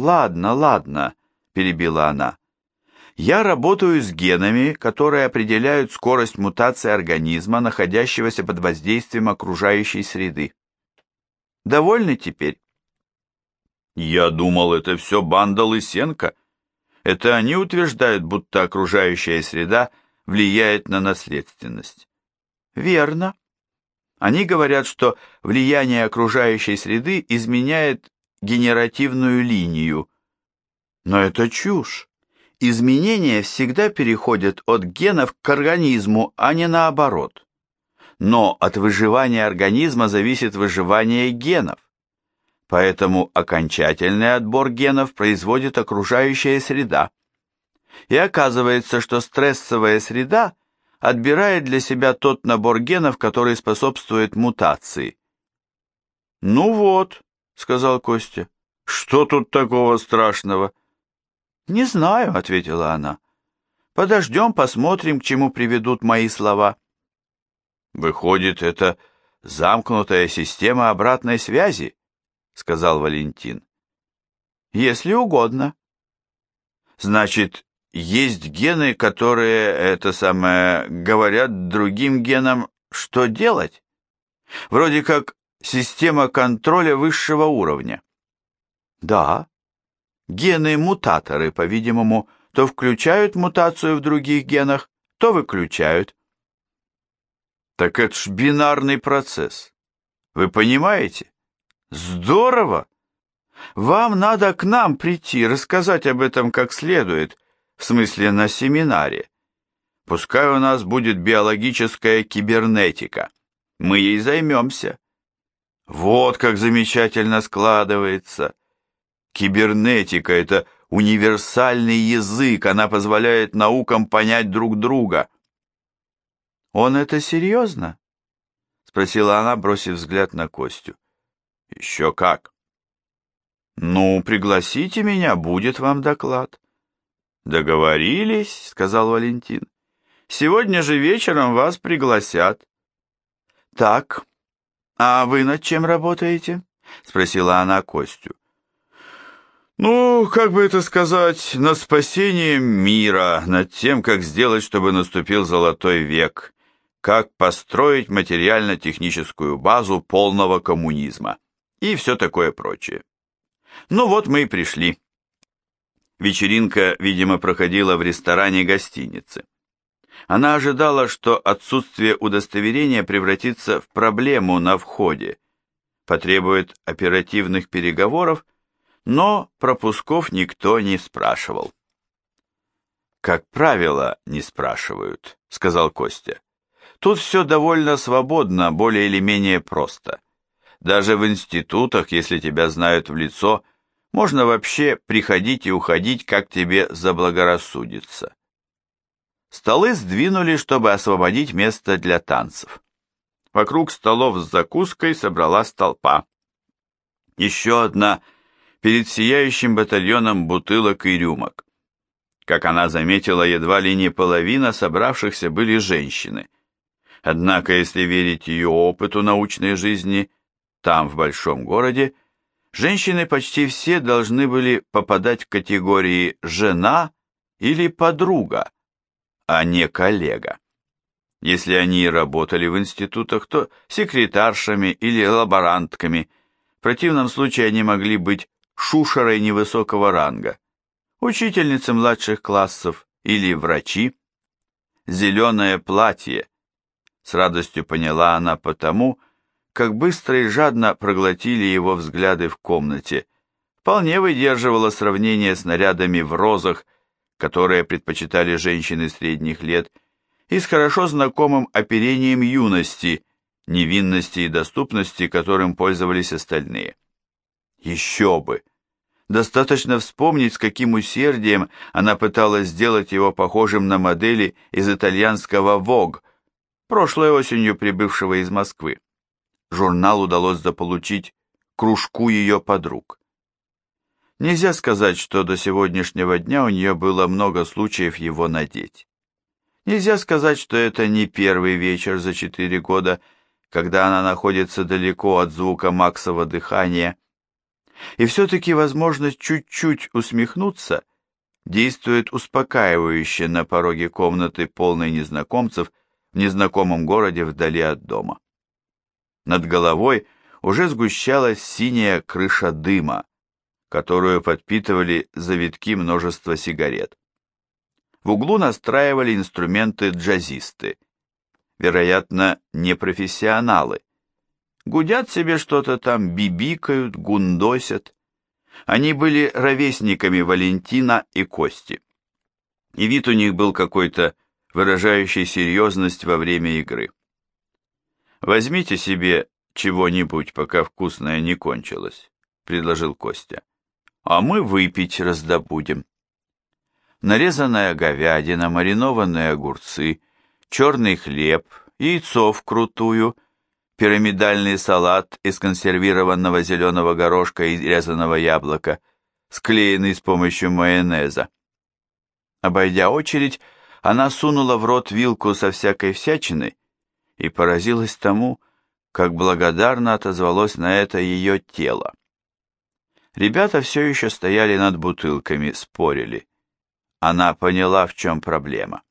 «Ладно, ладно», — перебила она. «Я работаю с генами, которые определяют скорость мутации организма, находящегося под воздействием окружающей среды. Довольны теперь?» «Я думал, это все банда Лысенко. Это они утверждают, будто окружающая среда влияет на наследственность». «Верно», они говорят, что влияние окружающей среды изменяет генеративную линию. Но это чушь. Изменения всегда переходят от генов к организму, а не наоборот. Но от выживания организма зависит выживание генов. Поэтому окончательный отбор генов производит окружающая среда. И оказывается, что стрессовая среда отбирает для себя тот набор генов, который способствует мутации. «Ну вот», — сказал Костя, — «что тут такого страшного?» «Не знаю», — ответила она. «Подождем, посмотрим, к чему приведут мои слова». «Выходит, это замкнутая система обратной связи», — сказал Валентин. «Если угодно». «Значит, есть гены, которые, это самое, говорят другим генам, что делать. Вроде как система контроля высшего уровня. Да, гены-мутаторы, по-видимому, то включают мутацию в других генах, то выключают. Так это ж бинарный процесс. Вы понимаете? Здорово! Вам надо к нам прийти, рассказать об этом как следует, в смысле на семинаре. Пускай у нас будет биологическая кибернетика. Мы ей займемся. Вот как замечательно складывается. Кибернетика — это универсальный язык, она позволяет наукам понять друг друга. «Он это серьезно?» — спросила она, бросив взгляд на Костю. «Еще как!» «Ну, пригласите меня, будет вам доклад». «Договорились», — сказал Валентин. «Сегодня же вечером вас пригласят». «Так, а вы над чем работаете?» — спросила она Костю. «Ну, как бы это сказать, над спасением мира, над тем, как сделать, чтобы наступил золотой век, как построить материально-техническую базу полного коммунизма и все такое прочее. Ну вот мы и пришли». Вечеринка, видимо, проходила в ресторане гостиницы. Она ожидала, что отсутствие удостоверения превратится в проблему на входе, потребует оперативных переговоров, но пропусков никто не спрашивал. «Как правило, не спрашивают», — сказал Костя. «Тут все довольно свободно, более или менее просто. Даже в институтах, если тебя знают в лицо, можно вообще приходить и уходить, как тебе заблагорассудится. Столы сдвинули, чтобы освободить место для танцев. Вокруг столов с закуской собралась толпа. Еще одна перед сияющим батальоном бутылок и рюмок. Как она заметила, едва ли не половина собравшихся были женщины. Однако, если верить ее опыту научной жизни, там, в большом городе, женщины почти все должны были попадать в категории «жена» или «подруга», а не «коллега». Если они работали в институтах, то секретаршами или лаборантками. В противном случае они могли быть шушерой невысокого ранга, учительницы младших классов или врачи. Зеленое платье, с радостью поняла она потому, как быстро и жадно проглотили его взгляды в комнате, вполне выдерживало сравнение с нарядами в розах, которые предпочитали женщины средних лет, и с хорошо знакомым оперением юности, невинности и доступности, которым пользовались остальные. Еще бы! Достаточно вспомнить, с каким усердием она пыталась сделать его похожим на модели из итальянского Vogue, прошлой осенью прибывшего из Москвы журнал удалось заполучить кружку ее подруг. Нельзя сказать, что до сегодняшнего дня у нее было много случаев его надеть. Нельзя сказать, что это не первый вечер за четыре года, когда она находится далеко от звука Максова дыхания. И все-таки возможность чуть-чуть усмехнуться действует успокаивающе на пороге комнаты, полной незнакомцев, в незнакомом городе вдали от дома. Над головой уже сгущалась синяя крыша дыма, которую подпитывали завитки множества сигарет. В углу настраивали инструменты джазисты, вероятно, непрофессионалы. Гудят себе что-то там, бибикают, гундосят. Они были ровесниками Валентина и Кости. И вид у них был какой-то выражающий серьезность во время игры. «Возьмите себе чего-нибудь, пока вкусное не кончилось», — предложил Костя. «А мы выпить раздобудем». Нарезанная говядина, маринованные огурцы, черный хлеб, яйцо вкрутую, пирамидальный салат из консервированного зеленого горошка и резаного яблока, склеенный с помощью майонеза. Обойдя очередь, она сунула в рот вилку со всякой всячиной и поразилась тому, как благодарно отозвалось на это ее тело. Ребята все еще стояли над бутылками, спорили. Она поняла, в чем проблема.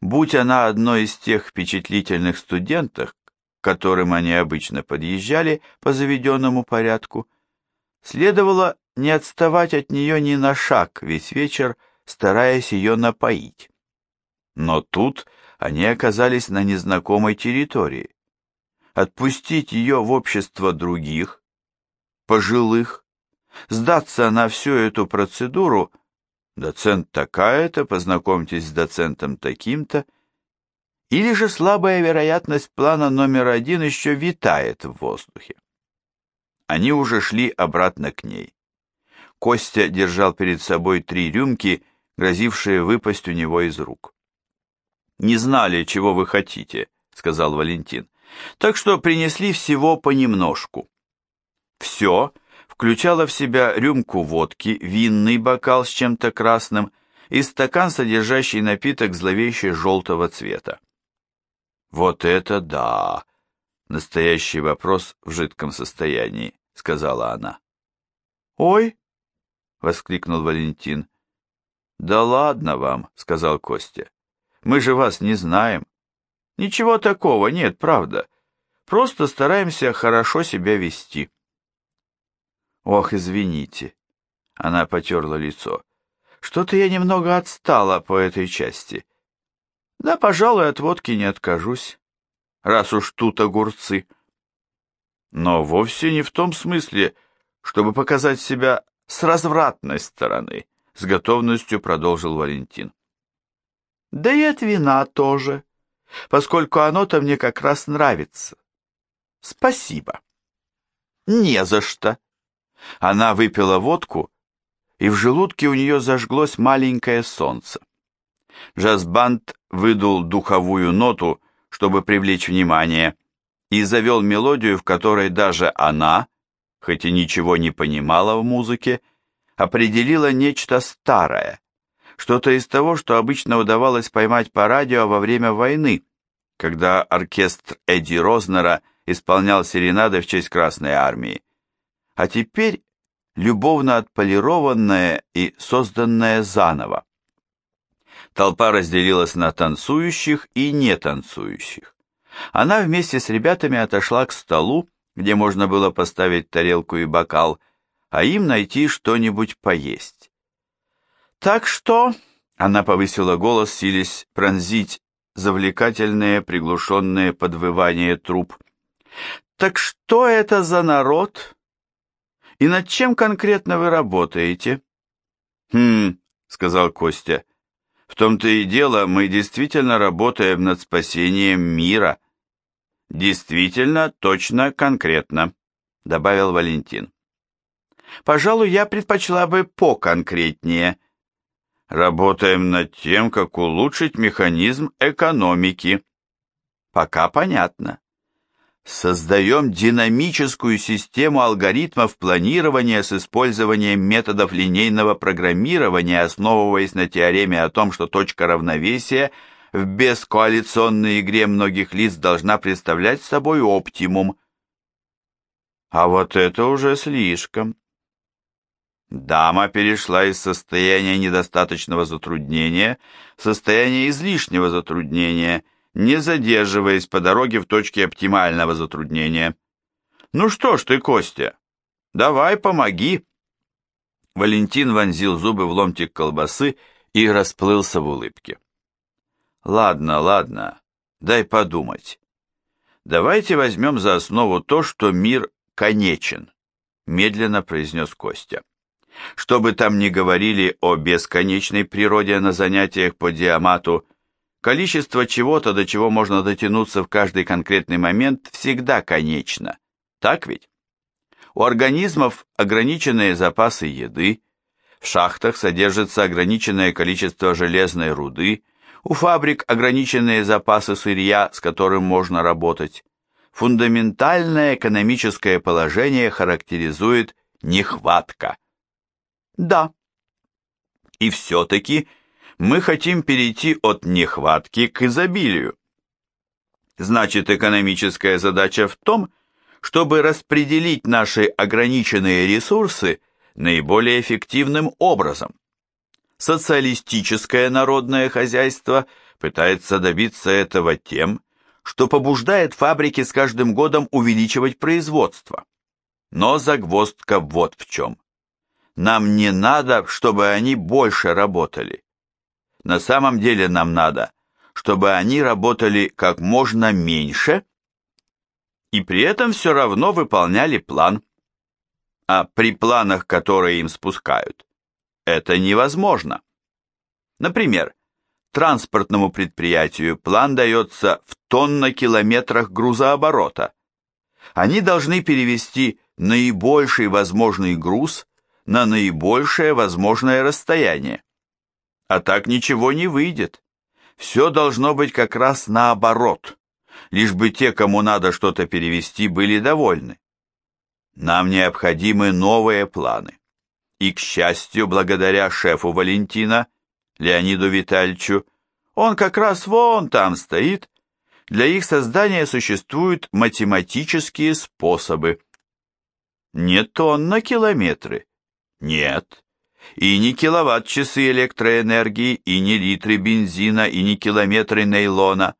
Будь она одной из тех впечатлительных студенток, к которым они обычно подъезжали по заведенному порядку, следовало не отставать от нее ни на шаг весь вечер, стараясь ее напоить. Но тут они оказались на незнакомой территории. Отпустить ее в общество других, пожилых, сдаться на всю эту процедуру, доцент такая-то, познакомьтесь с доцентом таким-то, или же слабая вероятность плана номер один еще витает в воздухе. Они уже шли обратно к ней. Костя держал перед собой три рюмки, грозившие выпасть у него из рук не знали, чего вы хотите», — сказал Валентин. «Так что принесли всего понемножку». Все включало в себя рюмку водки, винный бокал с чем-то красным и стакан, содержащий напиток зловеще желтого цвета. «Вот это да!» «Настоящий вопрос в жидком состоянии», — сказала она. «Ой!» — воскликнул Валентин. «Да ладно вам», — сказал Костя. Мы же вас не знаем. Ничего такого нет, правда. Просто стараемся хорошо себя вести. Ох, извините. Она потерла лицо. Что-то я немного отстала по этой части. Да, пожалуй, от водки не откажусь, раз уж тут огурцы. Но вовсе не в том смысле, чтобы показать себя с развратной стороны, с готовностью продолжил Валентин. Да и от вина тоже, поскольку оно-то мне как раз нравится. Спасибо. Не за что. Она выпила водку, и в желудке у нее зажглось маленькое солнце. Джаз-банд выдул духовую ноту, чтобы привлечь внимание, и завел мелодию, в которой даже она, хоть и ничего не понимала в музыке, определила нечто старое, что-то из того, что обычно удавалось поймать по радио во время войны, когда оркестр Эдди Рознера исполнял серенады в честь Красной Армии. А теперь любовно отполированное и созданное заново. Толпа разделилась на танцующих и не танцующих. Она вместе с ребятами отошла к столу, где можно было поставить тарелку и бокал, а им найти что-нибудь поесть. Так что, она повысила голос, силясь пронзить завлекательные приглушенные подвывания труб. Так что это за народ? И над чем конкретно вы работаете? Хм, сказал Костя. В том-то и дело, мы действительно работаем над спасением мира. Действительно, точно, конкретно, добавил Валентин. Пожалуй, я предпочла бы поконкретнее, Работаем над тем, как улучшить механизм экономики. Пока понятно. Создаем динамическую систему алгоритмов планирования с использованием методов линейного программирования, основываясь на теореме о том, что точка равновесия в бескоалиционной игре многих лиц должна представлять собой оптимум. А вот это уже слишком, Дама перешла из состояния недостаточного затруднения в состояние излишнего затруднения, не задерживаясь по дороге в точке оптимального затруднения. «Ну что ж ты, Костя, давай помоги!» Валентин вонзил зубы в ломтик колбасы и расплылся в улыбке. «Ладно, ладно, дай подумать. Давайте возьмем за основу то, что мир конечен», медленно произнес Костя. Что бы там ни говорили о бесконечной природе на занятиях по диамату, количество чего-то, до чего можно дотянуться в каждый конкретный момент, всегда конечно. Так ведь? У организмов ограниченные запасы еды, в шахтах содержится ограниченное количество железной руды, у фабрик ограниченные запасы сырья, с которым можно работать. Фундаментальное экономическое положение характеризует нехватка. Да. И все-таки мы хотим перейти от нехватки к изобилию. Значит, экономическая задача в том, чтобы распределить наши ограниченные ресурсы наиболее эффективным образом. Социалистическое народное хозяйство пытается добиться этого тем, что побуждает фабрики с каждым годом увеличивать производство. Но загвоздка вот в чем. Нам не надо, чтобы они больше работали. На самом деле нам надо, чтобы они работали как можно меньше и при этом все равно выполняли план. А при планах, которые им спускают, это невозможно. Например, транспортному предприятию план дается в тонна-километрах грузооборота. Они должны перевести наибольший возможный груз на наибольшее возможное расстояние. А так ничего не выйдет. Все должно быть как раз наоборот, лишь бы те, кому надо что-то перевести, были довольны. Нам необходимы новые планы. И, к счастью, благодаря шефу Валентина, Леониду Витальевичу, он как раз вон там стоит, для их создания существуют математические способы. Не тонна километры, нет. И не киловатт-часы электроэнергии, и не литры бензина, и не километры нейлона.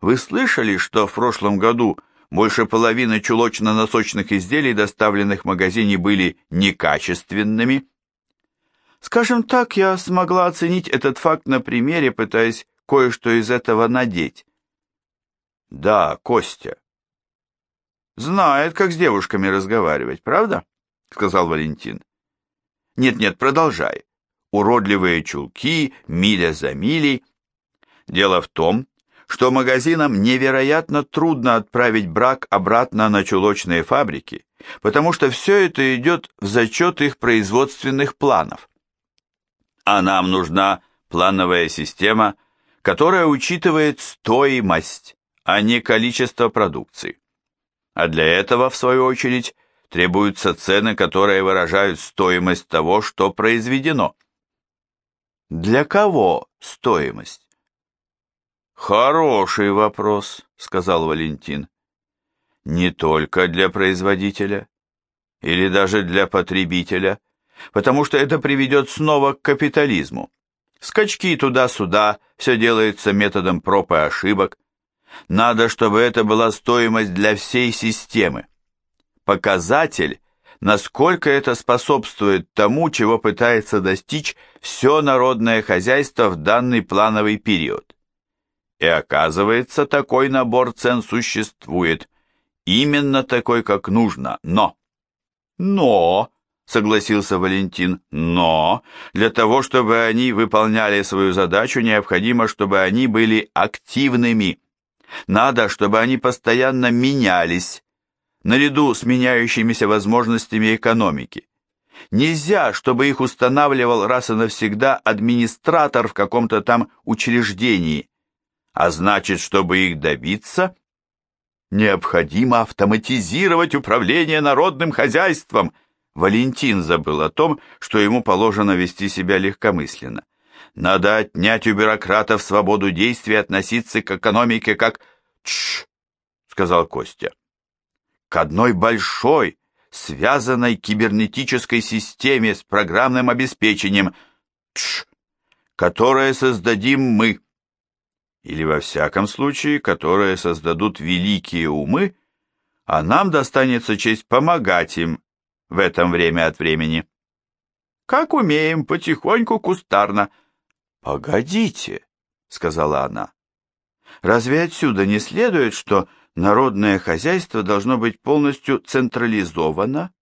Вы слышали, что в прошлом году больше половины чулочно-носочных изделий, доставленных в магазине, были некачественными? Скажем так, я смогла оценить этот факт на примере, пытаясь кое-что из этого надеть. Да, Костя. Знает, как с девушками разговаривать, правда? Сказал Валентин. Нет-нет, продолжай. Уродливые чулки, миля за милей. Дело в том, что магазинам невероятно трудно отправить брак обратно на чулочные фабрики, потому что все это идет в зачет их производственных планов. А нам нужна плановая система, которая учитывает стоимость, а не количество продукции. А для этого, в свою очередь, требуются цены, которые выражают стоимость того, что произведено. Для кого стоимость? Хороший вопрос, сказал Валентин. Не только для производителя или даже для потребителя, потому что это приведет снова к капитализму. Скачки туда-сюда, все делается методом проб и ошибок. Надо, чтобы это была стоимость для всей системы показатель, насколько это способствует тому, чего пытается достичь все народное хозяйство в данный плановый период. И оказывается, такой набор цен существует, именно такой, как нужно, но... Но, согласился Валентин, но для того, чтобы они выполняли свою задачу, необходимо, чтобы они были активными. Надо, чтобы они постоянно менялись, наряду с меняющимися возможностями экономики. Нельзя, чтобы их устанавливал раз и навсегда администратор в каком-то там учреждении. А значит, чтобы их добиться, необходимо автоматизировать управление народным хозяйством. Валентин забыл о том, что ему положено вести себя легкомысленно. Надо отнять у бюрократов свободу действий относиться к экономике как... «Тш!» — сказал Костя к одной большой, связанной кибернетической системе с программным обеспечением, тш, которое создадим мы, или во всяком случае, которое создадут великие умы, а нам достанется честь помогать им в этом время от времени. Как умеем, потихоньку, кустарно. Погодите, сказала она. Разве отсюда не следует, что народное хозяйство должно быть полностью централизовано?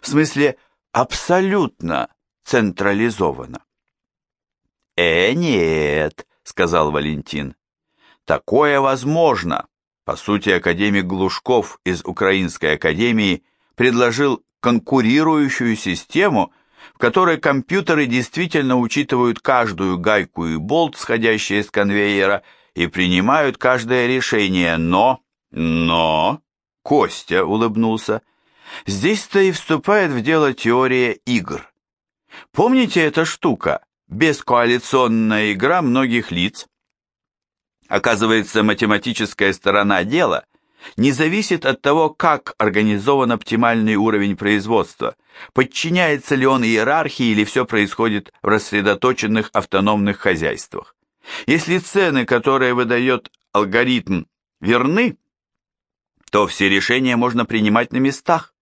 В смысле, абсолютно централизовано. «Э, нет», — сказал Валентин. «Такое возможно. По сути, академик Глушков из Украинской академии предложил конкурирующую систему, в которой компьютеры действительно учитывают каждую гайку и болт, сходящие с конвейера, и принимают каждое решение, но... Но... Костя улыбнулся. Здесь-то и вступает в дело теория игр. Помните эта штука? Бескоалиционная игра многих лиц. Оказывается, математическая сторона дела не зависит от того, как организован оптимальный уровень производства, подчиняется ли он иерархии или все происходит в рассредоточенных автономных хозяйствах. Если цены, которые выдает алгоритм, верны, то все решения можно принимать на местах.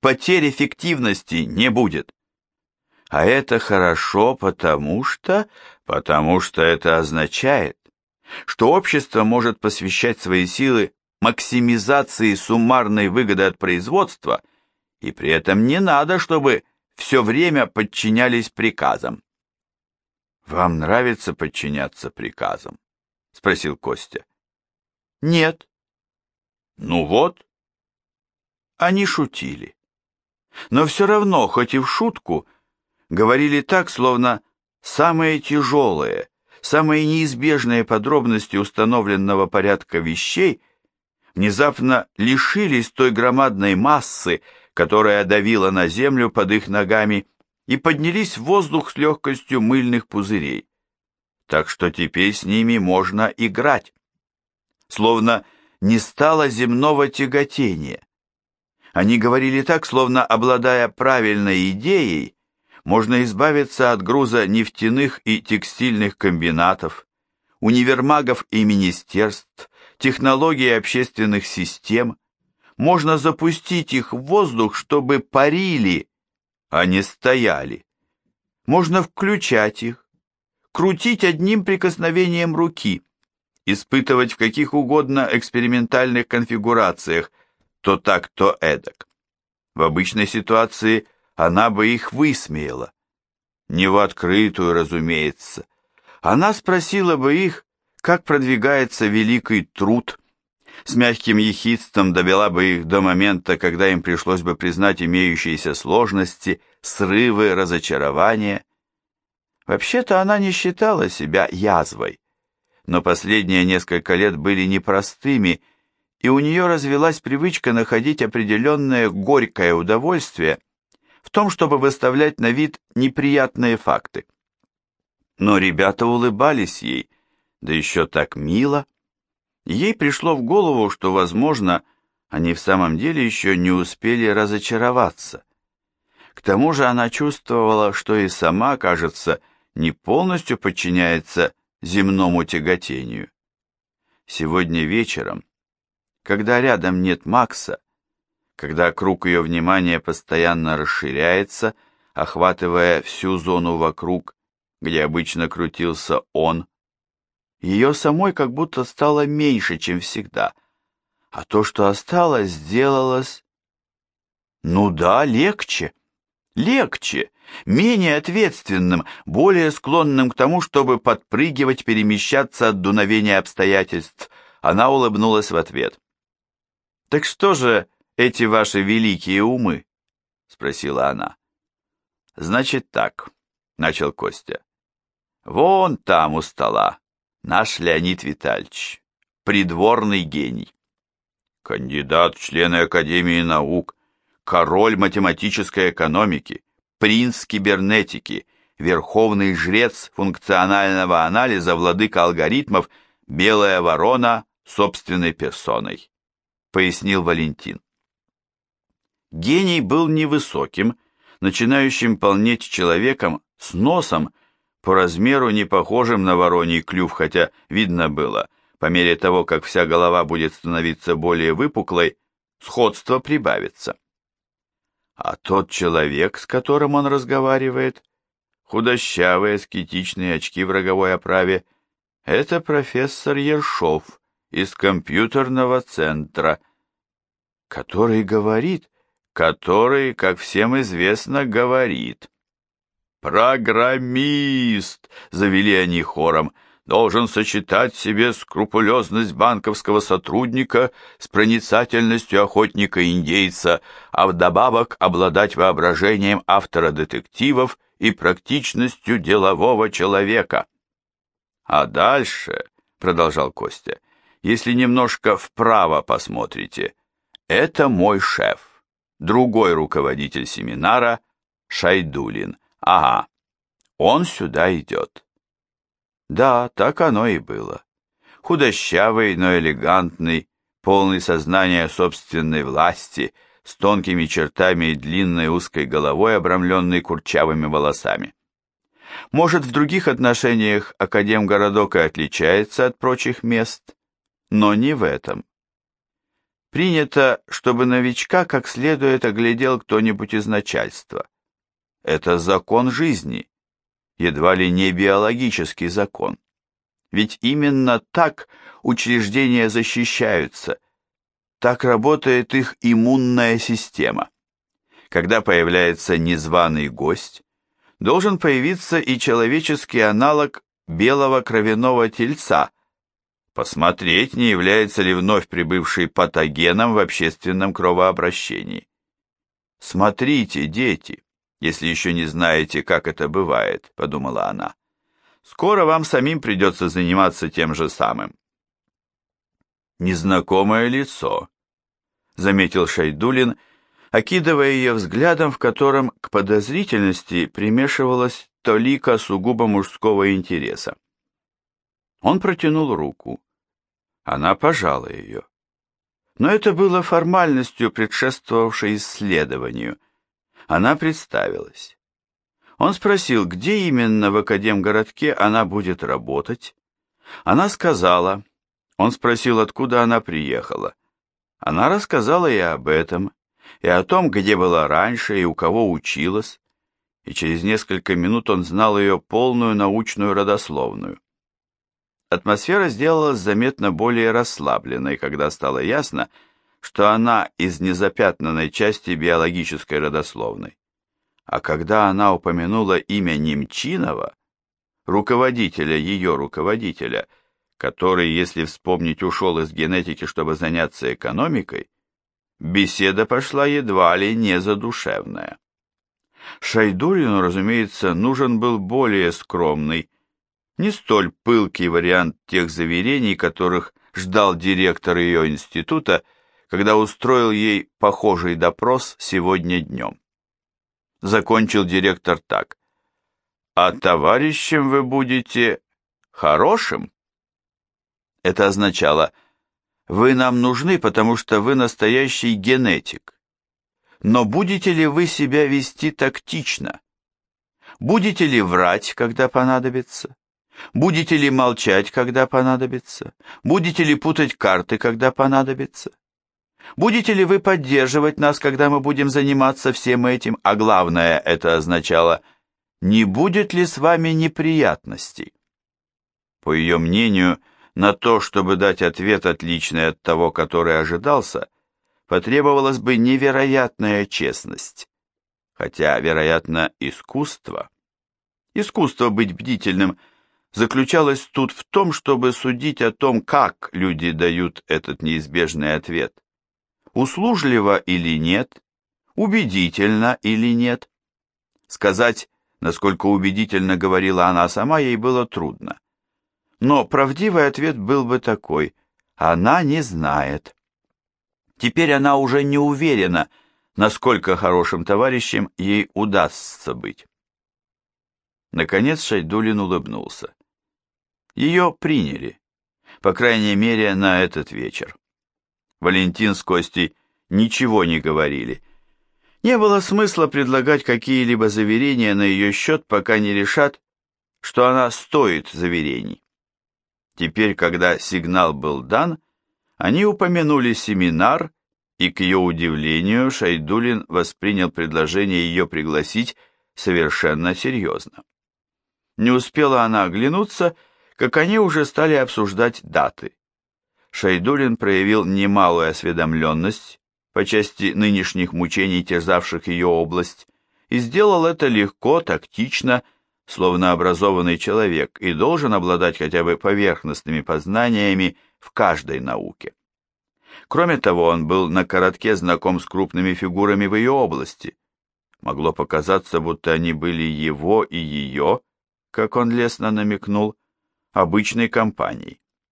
Потерь эффективности не будет. А это хорошо, потому что... Потому что это означает, что общество может посвящать свои силы максимизации суммарной выгоды от производства, и при этом не надо, чтобы все время подчинялись приказам. «Вам нравится подчиняться приказам?» — спросил Костя. «Нет». «Ну вот». Они шутили. Но все равно, хоть и в шутку, говорили так, словно самые тяжелые, самые неизбежные подробности установленного порядка вещей внезапно лишились той громадной массы, которая давила на землю под их ногами и поднялись в воздух с легкостью мыльных пузырей. Так что теперь с ними можно играть. Словно не стало земного тяготения. Они говорили так, словно, обладая правильной идеей, можно избавиться от груза нефтяных и текстильных комбинатов, универмагов и министерств, технологий общественных систем, можно запустить их в воздух, чтобы парили, они стояли. Можно включать их, крутить одним прикосновением руки, испытывать в каких угодно экспериментальных конфигурациях, то так, то эдак. В обычной ситуации она бы их высмеяла. Не в открытую, разумеется. Она спросила бы их, как продвигается великий труд, с мягким ехидством довела бы их до момента, когда им пришлось бы признать имеющиеся сложности, срывы, разочарования. Вообще-то она не считала себя язвой, но последние несколько лет были непростыми, и у нее развелась привычка находить определенное горькое удовольствие в том, чтобы выставлять на вид неприятные факты. Но ребята улыбались ей, да еще так мило. Ей пришло в голову, что, возможно, они в самом деле еще не успели разочароваться. К тому же она чувствовала, что и сама, кажется, не полностью подчиняется земному тяготению. Сегодня вечером, когда рядом нет Макса, когда круг ее внимания постоянно расширяется, охватывая всю зону вокруг, где обычно крутился он, ее самой как будто стало меньше, чем всегда, а то, что осталось, сделалось... Ну да, легче, легче, менее ответственным, более склонным к тому, чтобы подпрыгивать, перемещаться от дуновения обстоятельств. Она улыбнулась в ответ. «Так что же эти ваши великие умы?» — спросила она. «Значит так», — начал Костя. «Вон там у стола Наш Леонид Витальевич, придворный гений. Кандидат в члены Академии наук, король математической экономики, принц кибернетики, верховный жрец функционального анализа, владыка алгоритмов, белая ворона собственной персоной, пояснил Валентин. Гений был невысоким, начинающим полнеть человеком с носом, по размеру не похожим на вороний клюв, хотя видно было, по мере того, как вся голова будет становиться более выпуклой, сходство прибавится. А тот человек, с которым он разговаривает, худощавые, аскетичные очки в роговой оправе, это профессор Ершов из компьютерного центра, который говорит, который, как всем известно, говорит. «Программист!» — завели они хором. «Должен сочетать в себе скрупулезность банковского сотрудника с проницательностью охотника-индейца, а вдобавок обладать воображением автора детективов и практичностью делового человека». «А дальше», — продолжал Костя, — «если немножко вправо посмотрите, это мой шеф, другой руководитель семинара, Шайдулин». Ага, он сюда идет. Да, так оно и было. Худощавый, но элегантный, полный сознания собственной власти, с тонкими чертами и длинной узкой головой, обрамленной курчавыми волосами. Может, в других отношениях Академгородок и отличается от прочих мест, но не в этом. Принято, чтобы новичка как следует оглядел кто-нибудь из начальства. Это закон жизни, едва ли не биологический закон. Ведь именно так учреждения защищаются, так работает их иммунная система. Когда появляется незваный гость, должен появиться и человеческий аналог белого кровяного тельца, посмотреть, не является ли вновь прибывший патогеном в общественном кровообращении. Смотрите, дети, если еще не знаете, как это бывает», — подумала она. «Скоро вам самим придется заниматься тем же самым». «Незнакомое лицо», — заметил Шайдулин, окидывая ее взглядом, в котором к подозрительности примешивалась толика сугубо мужского интереса. Он протянул руку. Она пожала ее. Но это было формальностью, предшествовавшей исследованию — она представилась. Он спросил, где именно в Академгородке она будет работать. Она сказала. Он спросил, откуда она приехала. Она рассказала и об этом, и о том, где была раньше и у кого училась, и через несколько минут он знал ее полную научную родословную. Атмосфера сделалась заметно более расслабленной, когда стало ясно, что она из незапятнанной части биологической родословной. А когда она упомянула имя Немчинова, руководителя ее руководителя, который, если вспомнить, ушел из генетики, чтобы заняться экономикой, беседа пошла едва ли не задушевная. Шайдулину, разумеется, нужен был более скромный, не столь пылкий вариант тех заверений, которых ждал директор ее института, когда устроил ей похожий допрос сегодня днем. Закончил директор так. «А товарищем вы будете хорошим?» Это означало, «Вы нам нужны, потому что вы настоящий генетик. Но будете ли вы себя вести тактично? Будете ли врать, когда понадобится? Будете ли молчать, когда понадобится? Будете ли путать карты, когда понадобится? Будете ли вы поддерживать нас, когда мы будем заниматься всем этим, а главное это означало, не будет ли с вами неприятностей? По ее мнению, на то, чтобы дать ответ отличный от того, который ожидался, потребовалась бы невероятная честность. Хотя, вероятно, искусство. Искусство быть бдительным заключалось тут в том, чтобы судить о том, как люди дают этот неизбежный ответ услужливо или нет, убедительно или нет. Сказать, насколько убедительно говорила она сама, ей было трудно. Но правдивый ответ был бы такой – она не знает. Теперь она уже не уверена, насколько хорошим товарищем ей удастся быть. Наконец Шайдулин улыбнулся. Ее приняли, по крайней мере, на этот вечер. Валентин с Костей ничего не говорили. Не было смысла предлагать какие-либо заверения на ее счет, пока не решат, что она стоит заверений. Теперь, когда сигнал был дан, они упомянули семинар, и, к ее удивлению, Шайдулин воспринял предложение ее пригласить совершенно серьезно. Не успела она оглянуться, как они уже стали обсуждать даты. Шайдулин проявил немалую осведомленность по части нынешних мучений, терзавших ее область, и сделал это легко, тактично, словно образованный человек, и должен обладать хотя бы поверхностными познаниями в каждой науке. Кроме того, он был на коротке знаком с крупными фигурами в ее области. Могло показаться, будто они были его и ее, как он лестно намекнул, обычной компанией.